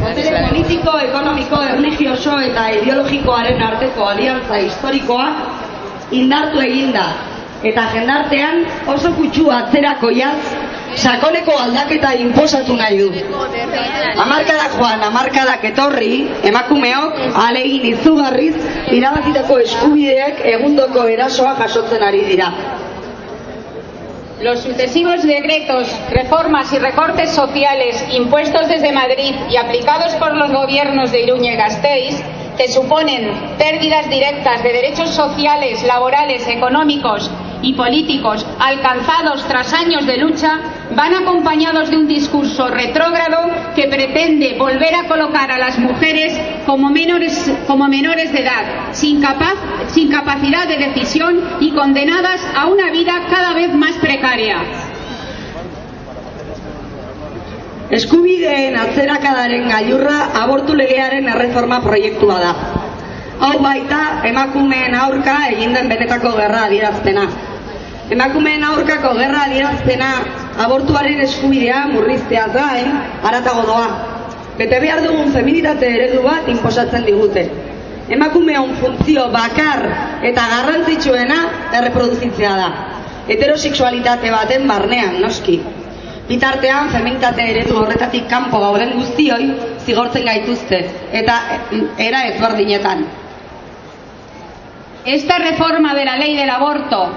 botere politiko, ekonomiko, erligioso eta ideologikoaren arteko aliantza historikoa indartu eginda eta jendartean oso kutsu atzerako jaz sakoneko aldaketa inposatu nahi du. Amarkada joan, amarkadak etorri, emakumeok alegin izugarriz irabazitako eskubideek egundoko erasoa jasotzen ari dira. Los sucesivos decretos, reformas y recortes sociales impuestos desde Madrid y aplicados por los gobiernos de Iruña y Gasteiz, que suponen pérdidas directas de derechos sociales, laborales, económicos y políticos alcanzados tras años de lucha, van acompañados de un discurso retrógrado que pretende volver a colocar a las mujeres como menores, como menores de edad, sin, capaz, sin capacidad de decisión y condenadas a una vida cada vez más precaria. Eskubideen atzerakadaren gailurra abortu legearen erreforma proiektua da. Hau baita emakumeen aurka egin den benetako gerra adierazpena. Emakumeen aurkako gerra adierazpena abortuaren eskubidea murriztea gain aratago doa. Bete behar dugun feminitate eredu bat inposatzen digute. Emakumeon funtzio bakar eta garrantzitsuena erreproduzitzea da. Heterosexualitate baten barnean, noski. Bitartean, feminitate eredu horretatik kanpo gauden guztioi zigortzen gaituzte eta era ezberdinetan. Esta reforma de la ley del aborto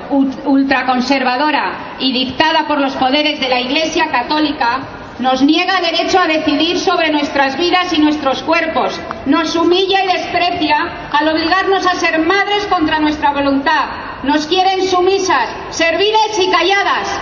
ultraconservadora y dictada por los poderes de la Iglesia Católica nos niega derecho a decidir sobre nuestras vidas y nuestros cuerpos, nos humilla y desprecia al obligarnos a ser madres contra nuestra voluntad, nos quieren sumisas, serviles y calladas.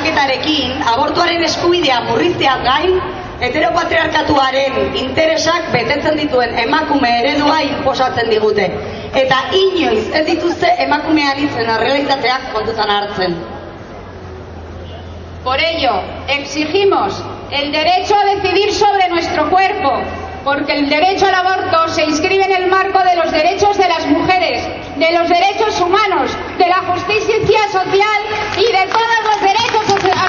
Legearen aldaketarekin, abortuaren eskubidea murriztea gain, heteropatriarkatuaren interesak betetzen dituen emakume eredua inposatzen digute. Eta inoiz ez dituzte emakumean itzen realitateak kontutan hartzen. Por ello, exigimos el derecho a decidir sobre nuestro cuerpo, porque el derecho al aborto se inscribe en el marco de los derechos de las mujeres, de los derechos humanos, de la justicia social y de todos los derechos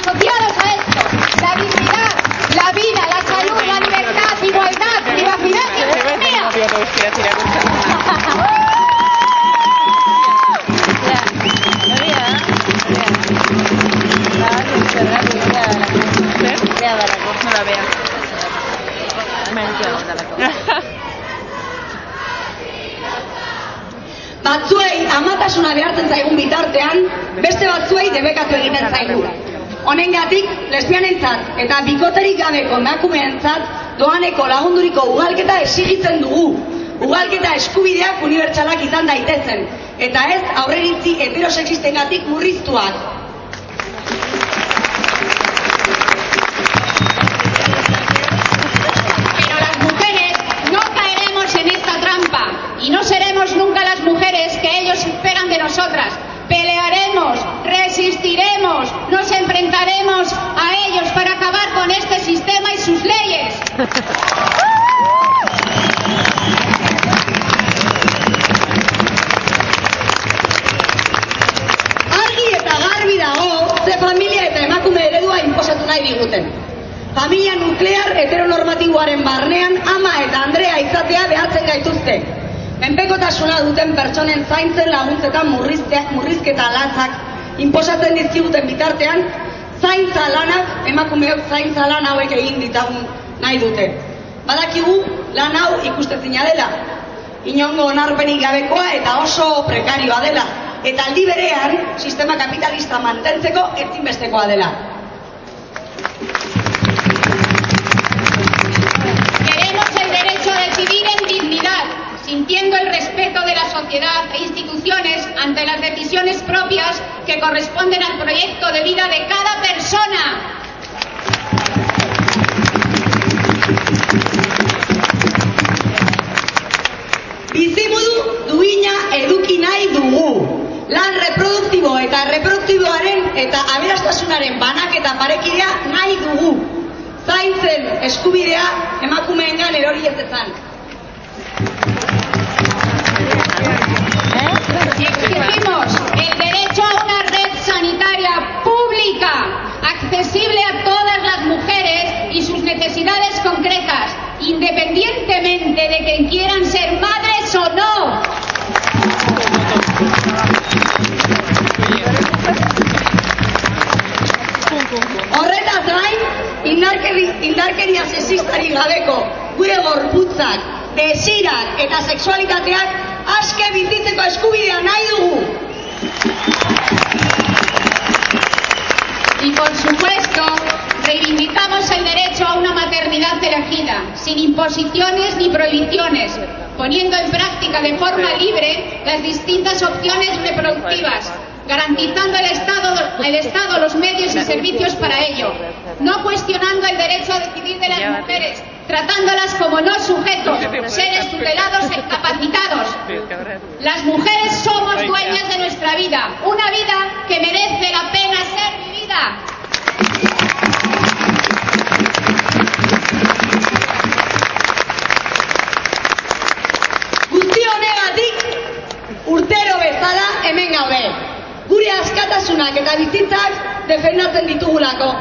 asociados a esto. La dignidad, la vida, la salud, la libertad, igualdad, privacidad y autonomía. Batzuei amatasuna behartzen zaigun bitartean, beste batzuei debekatu egiten zaigu. Honengatik, lesbianentzat eta bikoterik gabeko emakumeentzat doaneko lagunduriko ugalketa exigitzen dugu. Ugalketa eskubideak unibertsalak izan daitezen, eta ez aurrerintzi heterosexistengatik murriztuak. Pero las mujeres no caeremos en esta trampa y no seremos nunca las mujeres que ellos esperan de nosotras. Pelearemos, resistiremos, nos enfrentaremos a ellos para acabar con este sistema y sus leyes. Argi eta garbi dago, ze familia eta emakume eredua inposatu nahi diguten. Familia nuklear heteronormatiboaren barnean ama eta Andrea izatea behartzen gaituzte. Menpekotasuna duten pertsonen zaintzen laguntzetan murrizketa latzak inposatzen dizkiguten bitartean, zaintza lanak, emakumeok zaintza lan hauek egin ditagun nahi dute. Badakigu lan hau ikustezina dela, inongo onarpenik gabekoa eta oso prekarioa dela, eta aldi berean sistema kapitalista mantentzeko ezinbestekoa dela. Corresponden al proyecto de vida de cada persona. Bizimudu duina eduki nahi dugu. Lan reproduktibo eta reproduktiboaren eta aberastasunaren banaketa parekidea nahi dugu. Zaintzen eskubidea emakumeengan erori ez dezan. Sexistari gabeko gure gorputzak, desirak eta sexualitateak aske bizitzeko eskubidea nahi dugu. Y por supuesto, reivindicamos el derecho a una maternidad elegida, sin imposiciones ni prohibiciones, poniendo en práctica de forma libre las distintas opciones reproductivas, garantizando el Estado, el Estado los medios y servicios para ello, no cuestionando el derecho a decidir de las mujeres, tratándolas como no sujetos, seres tutelados e incapacitados. Las mujeres somos dueñas de nuestra vida, una vida que merece la pena ser vivida. Bizitzak defendatzen ditugulako.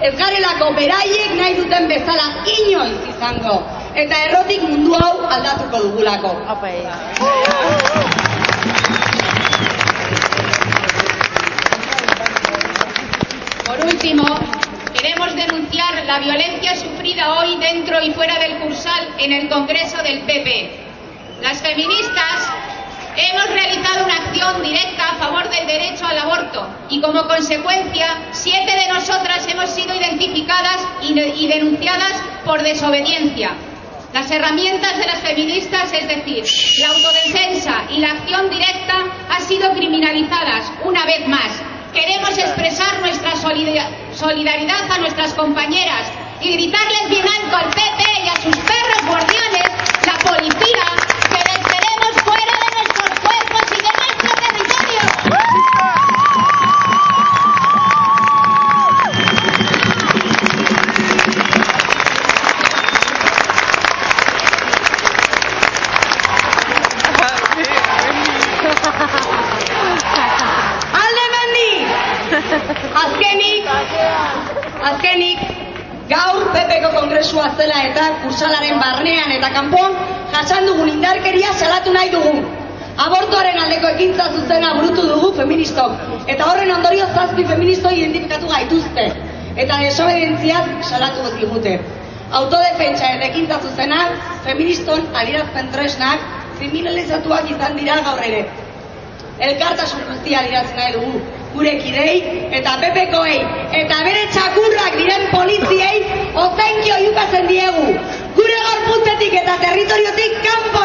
Ez garelako beraiek nahi duten bezala inoiz izango. Eta errotik mundu hau aldatuko dugulako. Por último, queremos denunciar la violencia sufrida hoy dentro y fuera del Cursal en el Congreso del PP. Las feministas hemos realizado una acción directa a favor del derecho al aborto y como consecuencia siete de nosotras hemos sido identificadas y, de- y denunciadas por desobediencia. Las herramientas de las feministas, es decir, la autodefensa y la acción directa, han sido criminalizadas una vez más. Queremos expresar nuestra solida- solidaridad a nuestras compañeras y gritarles bien alto al PP y a sus perros guardianes, la policía, gaur PPko kongresua zela eta kursalaren barnean eta kanpon jasan dugun indarkeria salatu nahi dugu. Abortuaren aldeko ekintza zuzena burutu dugu feministok, eta horren ondorio zazpi feministo identifikatu gaituzte, eta desobedientziaz salatu digute. Autodefentsa eta ekintza zuzenak, feministon adierazpen tresnak, kriminalizatuak izan dira gaur ere elkartasun guztia adierazten nahi dugu gure kidei eta PPkoei eta bere txakurrak diren poliziei ozenkio iukatzen diegu. Gure gorputzetik eta territoriotik kanpo